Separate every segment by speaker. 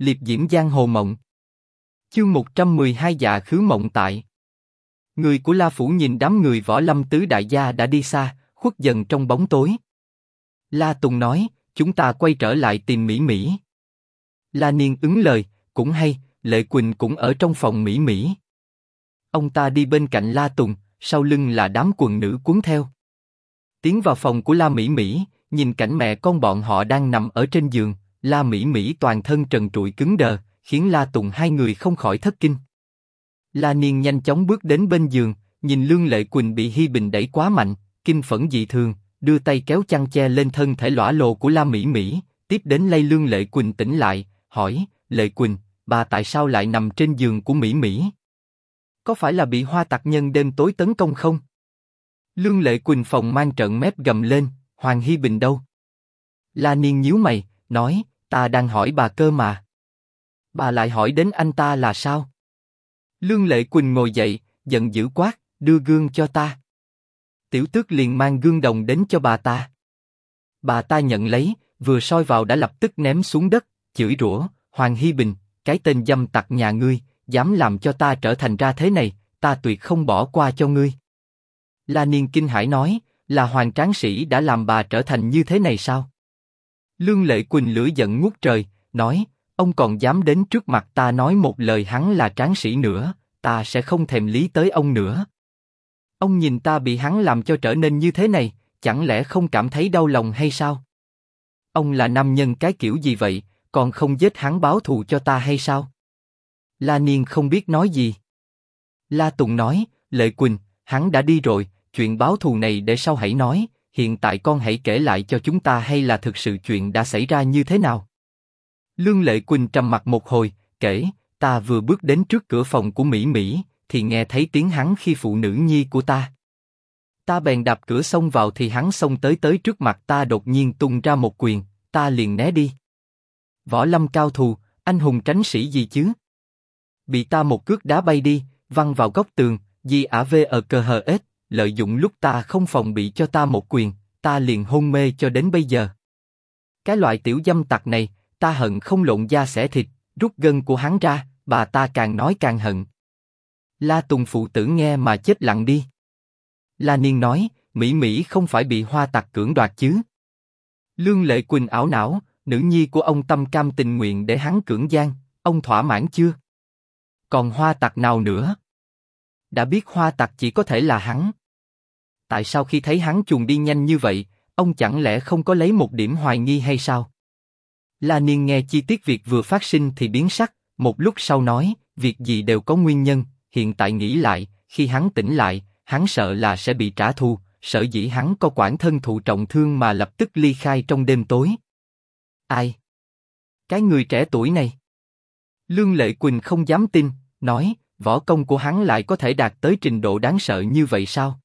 Speaker 1: liệp diễm giang hồ mộng. Chương 112 dạ khứ mộng tại. Người của La Phủ nhìn đám người võ lâm tứ đại gia đã đi xa, khuất dần trong bóng tối. La Tùng nói, chúng ta quay trở lại tìm Mỹ Mỹ. La Niên ứng lời, cũng hay, Lệ Quỳnh cũng ở trong phòng Mỹ Mỹ. Ông ta đi bên cạnh La Tùng, sau lưng là đám quần nữ cuốn theo. Tiến vào phòng của La Mỹ Mỹ, nhìn cảnh mẹ con bọn họ đang nằm ở trên giường, La Mỹ Mỹ toàn thân trần trụi cứng đờ, khiến La Tùng hai người không khỏi thất kinh. La Niên nhanh chóng bước đến bên giường, nhìn Lương Lệ Quỳnh bị Hi Bình đẩy quá mạnh, kinh phẫn dị thường, đưa tay kéo chăn che lên thân thể lõa lồ của La Mỹ Mỹ, tiếp đến lay Lương Lệ Quỳnh tỉnh lại, hỏi, Lệ Quỳnh, bà tại sao lại nằm trên giường của Mỹ Mỹ? Có phải là bị hoa Tạc nhân đêm tối tấn công không? Lương Lệ Quỳnh phòng mang trận mép gầm lên, Hoàng Hi Bình đâu? La Niên nhíu mày, nói, ta đang hỏi bà cơ mà. Bà lại hỏi đến anh ta là sao? Lương Lệ Quỳnh ngồi dậy, giận dữ quát, đưa gương cho ta. Tiểu tước liền mang gương đồng đến cho bà ta. Bà ta nhận lấy, vừa soi vào đã lập tức ném xuống đất, chửi rủa, Hoàng hy Bình, cái tên dâm tặc nhà ngươi, dám làm cho ta trở thành ra thế này, ta tuyệt không bỏ qua cho ngươi. La Niên kinh hải nói, là Hoàng Tráng Sĩ đã làm bà trở thành như thế này sao? Lương Lệ Quỳnh lửa giận ngút trời, nói, ông còn dám đến trước mặt ta nói một lời hắn là Tráng Sĩ nữa, ta sẽ không thèm lý tới ông nữa. Ông nhìn ta bị hắn làm cho trở nên như thế này, chẳng lẽ không cảm thấy đau lòng hay sao? Ông là nam nhân cái kiểu gì vậy, còn không giết hắn báo thù cho ta hay sao? La Niên không biết nói gì. La Tùng nói, Lệ Quỳnh, hắn đã đi rồi, chuyện báo thù này để sau hãy nói, hiện tại con hãy kể lại cho chúng ta hay là thực sự chuyện đã xảy ra như thế nào. Lương Lệ Quỳnh trầm mặt một hồi, kể, ta vừa bước đến trước cửa phòng của Mỹ Mỹ, thì nghe thấy tiếng hắn khi phụ nữ nhi của ta. Ta bèn đạp cửa xông vào thì hắn xông tới tới trước mặt ta đột nhiên tung ra một quyền, ta liền né đi. Võ lâm cao thù, anh hùng tránh sĩ gì chứ? Bị ta một cước đá bay đi, văng vào góc tường, di ả vê ở cờ hờ ếch lợi dụng lúc ta không phòng bị cho ta một quyền, ta liền hôn mê cho đến bây giờ. Cái loại tiểu dâm tặc này, ta hận không lộn da xẻ thịt, rút gân của hắn ra, bà ta càng nói càng hận. La Tùng phụ tử nghe mà chết lặng đi. La Niên nói, Mỹ Mỹ không phải bị hoa tặc cưỡng đoạt chứ? Lương Lệ Quỳnh ảo não, nữ nhi của ông tâm cam tình nguyện để hắn cưỡng gian, ông thỏa mãn chưa? Còn hoa tặc nào nữa? Đã biết hoa tặc chỉ có thể là hắn. Tại sao khi thấy hắn chuồn đi nhanh như vậy, ông chẳng lẽ không có lấy một điểm hoài nghi hay sao? La Niên nghe chi tiết việc vừa phát sinh thì biến sắc, một lúc sau nói, việc gì đều có nguyên nhân, hiện tại nghĩ lại, khi hắn tỉnh lại, hắn sợ là sẽ bị trả thù, sợ dĩ hắn có quản thân thụ trọng thương mà lập tức ly khai trong đêm tối. Ai? Cái người trẻ tuổi này? Lương Lệ Quỳnh không dám tin, nói, võ công của hắn lại có thể đạt tới trình độ đáng sợ như vậy sao?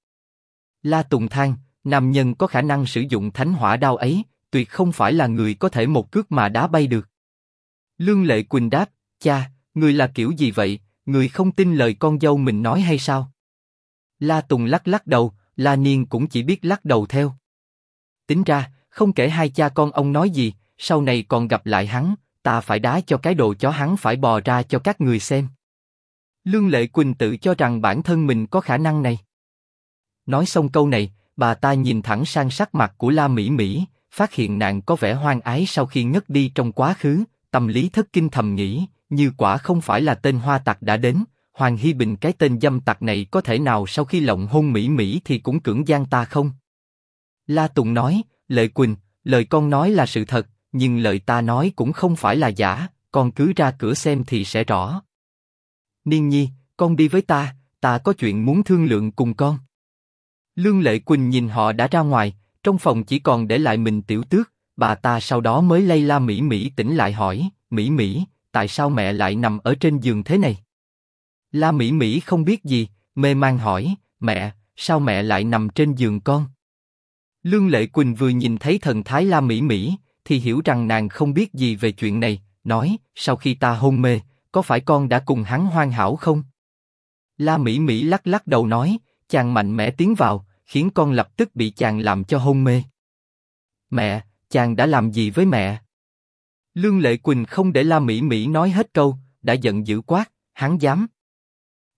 Speaker 1: La Tùng Thang, nam nhân có khả năng sử dụng thánh hỏa đao ấy, tuyệt không phải là người có thể một cước mà đá bay được. Lương Lệ Quỳnh đáp, cha, người là kiểu gì vậy, người không tin lời con dâu mình nói hay sao? La Tùng lắc lắc đầu, La Niên cũng chỉ biết lắc đầu theo. Tính ra, không kể hai cha con ông nói gì, sau này còn gặp lại hắn, ta phải đá cho cái đồ chó hắn phải bò ra cho các người xem. Lương Lệ Quỳnh tự cho rằng bản thân mình có khả năng này. Nói xong câu này, bà ta nhìn thẳng sang sắc mặt của La Mỹ Mỹ, phát hiện nàng có vẻ hoang ái sau khi ngất đi trong quá khứ, tâm lý thất kinh thầm nghĩ, như quả không phải là tên hoa tặc đã đến, Hoàng Hi Bình cái tên dâm tặc này có thể nào sau khi lộng hôn Mỹ Mỹ thì cũng cưỡng gian ta không? La Tùng nói, Lệ Quỳnh, lời con nói là sự thật, nhưng lời ta nói cũng không phải là giả, con cứ ra cửa xem thì sẽ rõ. Niên Nhi, con đi với ta, ta có chuyện muốn thương lượng cùng con. Lương Lệ Quỳnh nhìn họ đã ra ngoài, trong phòng chỉ còn để lại mình tiểu tước, bà ta sau đó mới lay la Mỹ Mỹ tỉnh lại hỏi, Mỹ Mỹ, tại sao mẹ lại nằm ở trên giường thế này? La Mỹ Mỹ không biết gì, mê man hỏi, mẹ, sao mẹ lại nằm trên giường con? Lương Lệ Quỳnh vừa nhìn thấy thần thái La Mỹ Mỹ, thì hiểu rằng nàng không biết gì về chuyện này, nói, sau khi ta hôn mê, có phải con đã cùng hắn hoan hảo không? La Mỹ Mỹ lắc lắc đầu nói, chàng mạnh mẽ tiến vào, khiến con lập tức bị chàng làm cho hôn mê. Mẹ, chàng đã làm gì với mẹ? Lương Lệ Quỳnh không để La Mỹ Mỹ nói hết câu, đã giận dữ quát, hắn dám.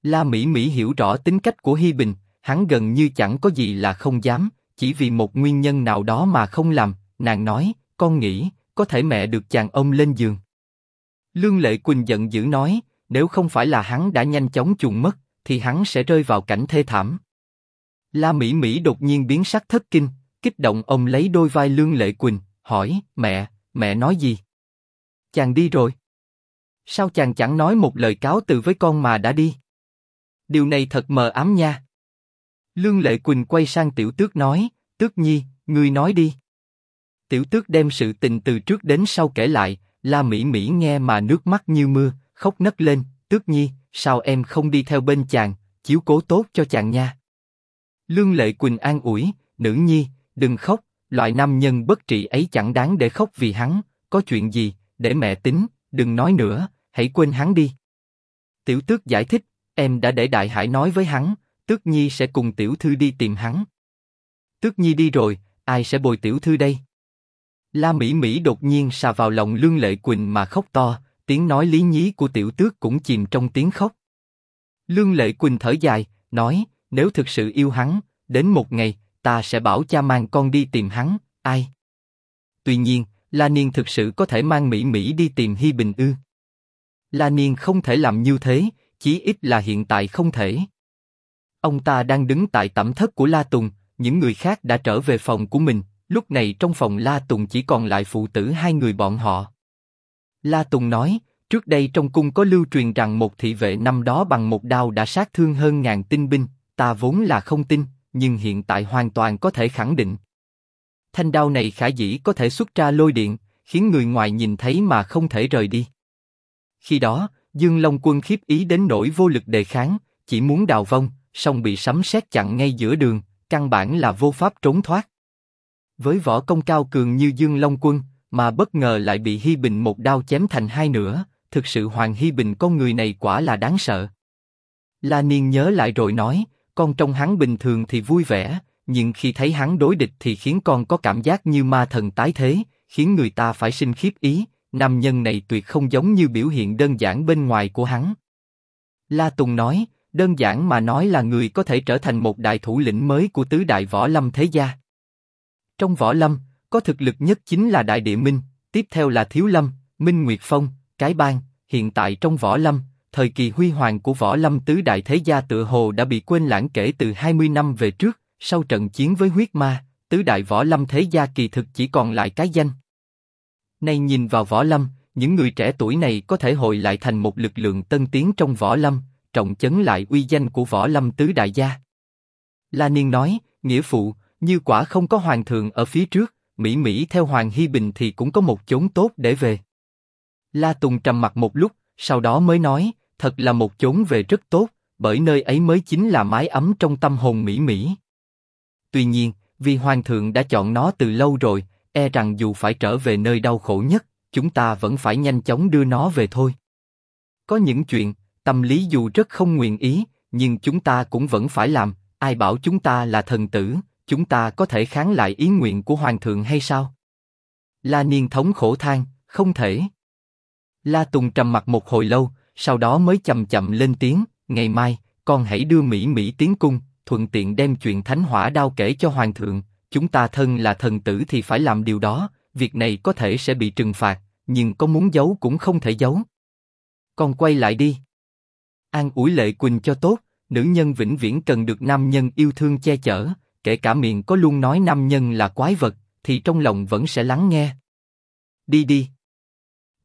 Speaker 1: La Mỹ Mỹ hiểu rõ tính cách của Hi Bình, hắn gần như chẳng có gì là không dám, chỉ vì một nguyên nhân nào đó mà không làm, nàng nói, con nghĩ, có thể mẹ được chàng ôm lên giường. Lương Lệ Quỳnh giận dữ nói, nếu không phải là hắn đã nhanh chóng chuồn mất, thì hắn sẽ rơi vào cảnh thê thảm. La Mỹ Mỹ đột nhiên biến sắc thất kinh, kích động ông lấy đôi vai Lương Lệ Quỳnh, hỏi, mẹ, mẹ nói gì? Chàng đi rồi. Sao chàng chẳng nói một lời cáo từ với con mà đã đi? Điều này thật mờ ám nha. Lương Lệ Quỳnh quay sang Tiểu Tước nói, Tước Nhi, ngươi nói đi. Tiểu Tước đem sự tình từ trước đến sau kể lại, La Mỹ Mỹ nghe mà nước mắt như mưa, khóc nấc lên, Tước Nhi, sao em không đi theo bên chàng, chiếu cố tốt cho chàng nha. Lương Lệ Quỳnh an ủi, nữ nhi, đừng khóc, loại nam nhân bất trị ấy chẳng đáng để khóc vì hắn, có chuyện gì, để mẹ tính, đừng nói nữa, hãy quên hắn đi. Tiểu tước giải thích, em đã để đại hải nói với hắn, tước nhi sẽ cùng tiểu thư đi tìm hắn. Tước nhi đi rồi, ai sẽ bồi tiểu thư đây? La Mỹ Mỹ đột nhiên xà vào lòng Lương Lệ Quỳnh mà khóc to, tiếng nói lý nhí của tiểu tước cũng chìm trong tiếng khóc. Lương Lệ Quỳnh thở dài, nói, nếu thực sự yêu hắn, đến một ngày, ta sẽ bảo cha mang con đi tìm hắn, ai? Tuy nhiên, La Niên thực sự có thể mang Mỹ Mỹ đi tìm Hi Bình ư? La Niên không thể làm như thế, chí ít là hiện tại không thể. Ông ta đang đứng tại tẩm thất của La Tùng, những người khác đã trở về phòng của mình, lúc này trong phòng La Tùng chỉ còn lại phụ tử hai người bọn họ. La Tùng nói, trước đây trong cung có lưu truyền rằng một thị vệ năm đó bằng một đao đã sát thương hơn ngàn tinh binh, ta vốn là không tin, nhưng hiện tại hoàn toàn có thể khẳng định. Thanh đao này khả dĩ có thể xuất ra lôi điện, khiến người ngoài nhìn thấy mà không thể rời đi. Khi đó, Dương Long Quân khiếp ý đến nỗi vô lực đề kháng, chỉ muốn đào vong, song bị sấm sét chặn ngay giữa đường, căn bản là vô pháp trốn thoát. Với võ công cao cường như Dương Long Quân, mà bất ngờ lại bị Hi Bình một đao chém thành hai nửa, thực sự Hoàng Hi Bình con người này quả là đáng sợ. La Niên nhớ lại rồi nói, con trong hắn bình thường thì vui vẻ, nhưng khi thấy hắn đối địch thì khiến con có cảm giác như ma thần tái thế, khiến người ta phải sinh khiếp ý. Nam nhân này tuyệt không giống như biểu hiện đơn giản bên ngoài của hắn. La Tùng nói, đơn giản mà nói là người có thể trở thành một đại thủ lĩnh mới của tứ đại võ lâm thế gia. Trong võ lâm, có thực lực nhất chính là Đại Địa Minh, tiếp theo là Thiếu Lâm, Minh Nguyệt Phong, Cái Bang. Hiện tại trong võ lâm, thời kỳ huy hoàng của võ lâm tứ đại thế gia tựa hồ đã bị quên lãng kể từ 20 năm về trước. Sau trận chiến với huyết ma, tứ đại võ lâm thế gia kỳ thực chỉ còn lại cái danh. Nay nhìn vào võ lâm, những người trẻ tuổi này có thể hội lại thành một lực lượng tân tiến trong võ lâm, trọng chấn lại uy danh của võ lâm tứ đại gia. La Niên nói, nghĩa phụ, như quả không có hoàng thượng ở phía trước, Mỹ Mỹ theo Hoàng Hi Bình thì cũng có một chốn tốt để về. La Tùng trầm mặt một lúc, sau đó mới nói, thật là một chốn về rất tốt, bởi nơi ấy mới chính là mái ấm trong tâm hồn Mỹ Mỹ. Tuy nhiên, vì Hoàng thượng đã chọn nó từ lâu rồi, e rằng dù phải trở về nơi đau khổ nhất, chúng ta vẫn phải nhanh chóng đưa nó về thôi. Có những chuyện, tâm lý dù rất không nguyện ý, nhưng chúng ta cũng vẫn phải làm. Ai bảo chúng ta là thần tử, chúng ta có thể kháng lại ý nguyện của hoàng thượng hay sao? La Niên thống khổ than, không thể. La Tùng trầm mặt một hồi lâu, sau đó mới chậm chậm lên tiếng, ngày mai, con hãy đưa Mỹ Mỹ tiến cung, thuận tiện đem chuyện thánh hỏa đao kể cho hoàng thượng. Chúng ta thân là thần tử thì phải làm điều đó, việc này có thể sẽ bị trừng phạt, nhưng có muốn giấu cũng không thể giấu. Con quay lại đi. An ủi lệ quỳnh cho tốt, nữ nhân vĩnh viễn cần được nam nhân yêu thương che chở, kể cả miệng có luôn nói nam nhân là quái vật, thì trong lòng vẫn sẽ lắng nghe. Đi đi.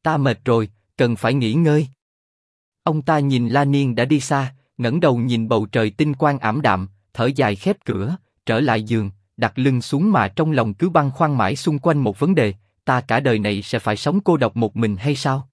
Speaker 1: Ta mệt rồi, cần phải nghỉ ngơi. Ông ta nhìn La Niên đã đi xa, ngẩng đầu nhìn bầu trời tinh quang ảm đạm, thở dài khép cửa, trở lại giường, đặt lưng xuống mà trong lòng cứ băn khoăn mãi xung quanh một vấn đề, ta cả đời này sẽ phải sống cô độc một mình hay sao?